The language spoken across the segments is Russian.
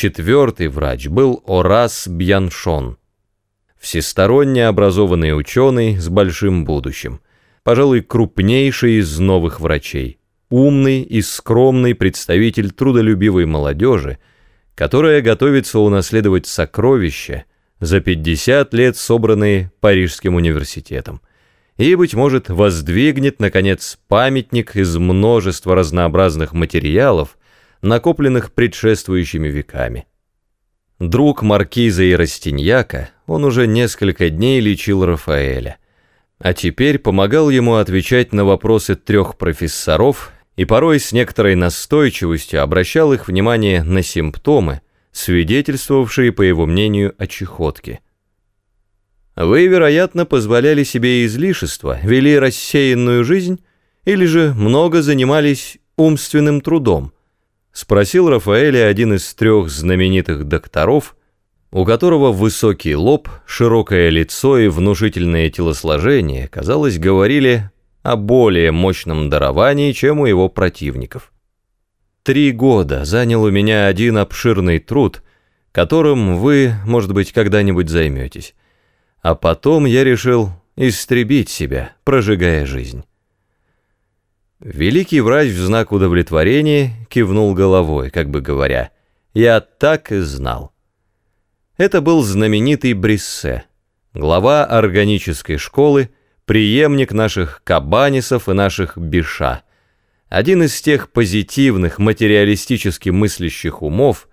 Четвертый врач был Орас Бьяншон. Всесторонне образованный ученый с большим будущим. Пожалуй, крупнейший из новых врачей. Умный и скромный представитель трудолюбивой молодежи, которая готовится унаследовать сокровища, за 50 лет собранные Парижским университетом и, быть может, воздвигнет, наконец, памятник из множества разнообразных материалов, накопленных предшествующими веками. Друг маркиза и Растиньяка, он уже несколько дней лечил Рафаэля, а теперь помогал ему отвечать на вопросы трех профессоров и порой с некоторой настойчивостью обращал их внимание на симптомы, свидетельствовавшие, по его мнению, о чехотке. Вы, вероятно, позволяли себе излишества, вели рассеянную жизнь или же много занимались умственным трудом, спросил Рафаэля один из трех знаменитых докторов, у которого высокий лоб, широкое лицо и внушительное телосложение, казалось, говорили о более мощном даровании, чем у его противников. Три года занял у меня один обширный труд, которым вы, может быть, когда-нибудь займетесь а потом я решил истребить себя, прожигая жизнь. Великий врач в знак удовлетворения кивнул головой, как бы говоря, «Я так и знал». Это был знаменитый Бриссе, глава органической школы, преемник наших Кабанисов и наших Биша, один из тех позитивных, материалистически мыслящих умов,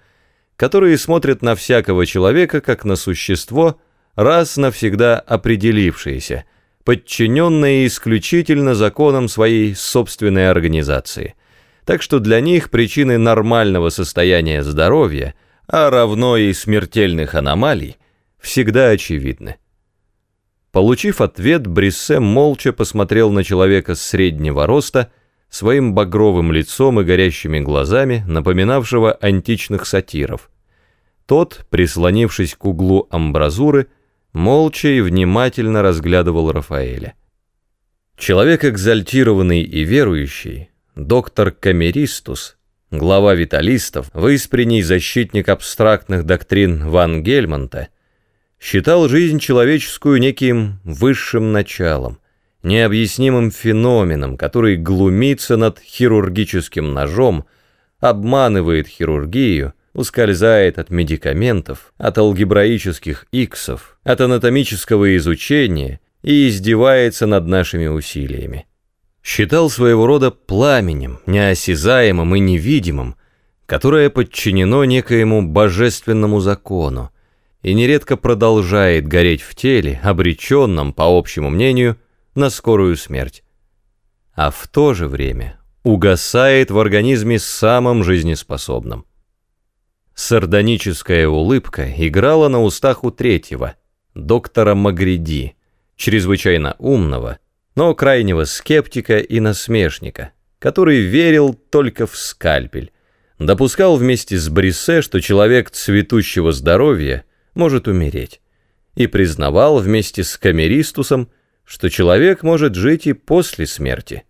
которые смотрят на всякого человека как на существо – раз навсегда определившиеся, подчиненные исключительно законам своей собственной организации. Так что для них причины нормального состояния здоровья, а равно и смертельных аномалий, всегда очевидны. Получив ответ, Бриссе молча посмотрел на человека среднего роста, своим багровым лицом и горящими глазами, напоминавшего античных сатиров. Тот, прислонившись к углу амбразуры, молча и внимательно разглядывал Рафаэля. Человек экзальтированный и верующий, доктор Камеристус, глава виталистов, выспренний защитник абстрактных доктрин Ван Гельмонта, считал жизнь человеческую неким высшим началом, необъяснимым феноменом, который глумится над хирургическим ножом, обманывает хирургию, ускользает от медикаментов, от алгебраических иксов, от анатомического изучения и издевается над нашими усилиями. Считал своего рода пламенем, неосязаемым и невидимым, которое подчинено некоему божественному закону и нередко продолжает гореть в теле, обреченном, по общему мнению, на скорую смерть. А в то же время угасает в организме самым жизнеспособным. Сардоническая улыбка играла на устах у третьего, доктора Магриди, чрезвычайно умного, но крайнего скептика и насмешника, который верил только в скальпель, допускал вместе с Брисе, что человек цветущего здоровья может умереть, и признавал вместе с Камеристусом, что человек может жить и после смерти.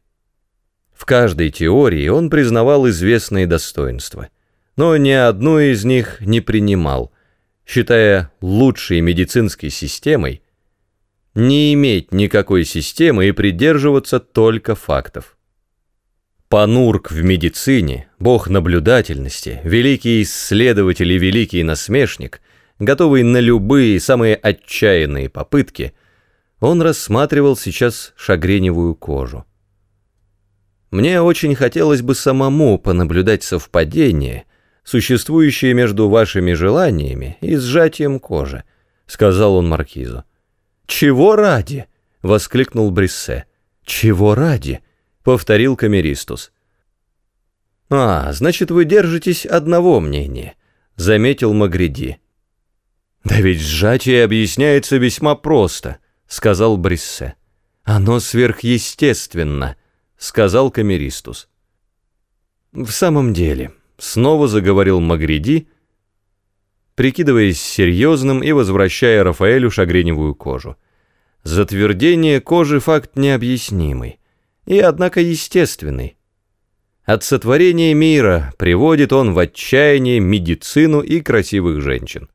В каждой теории он признавал известные достоинства но ни одну из них не принимал, считая лучшей медицинской системой не иметь никакой системы и придерживаться только фактов. Панурк в медицине, бог наблюдательности, великий исследователь и великий насмешник, готовый на любые самые отчаянные попытки, он рассматривал сейчас шагреневую кожу. Мне очень хотелось бы самому понаблюдать совпадение – существующее между вашими желаниями и сжатием кожи», — сказал он маркизу. «Чего ради?» — воскликнул Бриссе. «Чего ради?» — повторил Камеристус. «А, значит, вы держитесь одного мнения», — заметил Магриди. «Да ведь сжатие объясняется весьма просто», — сказал Бриссе. «Оно сверхъестественно», — сказал Камеристус. «В самом деле», снова заговорил Магриди, прикидываясь серьезным и возвращая Рафаэлю шагреневую кожу. Затвердение кожи факт необъяснимый и, однако, естественный. От сотворения мира приводит он в отчаяние медицину и красивых женщин.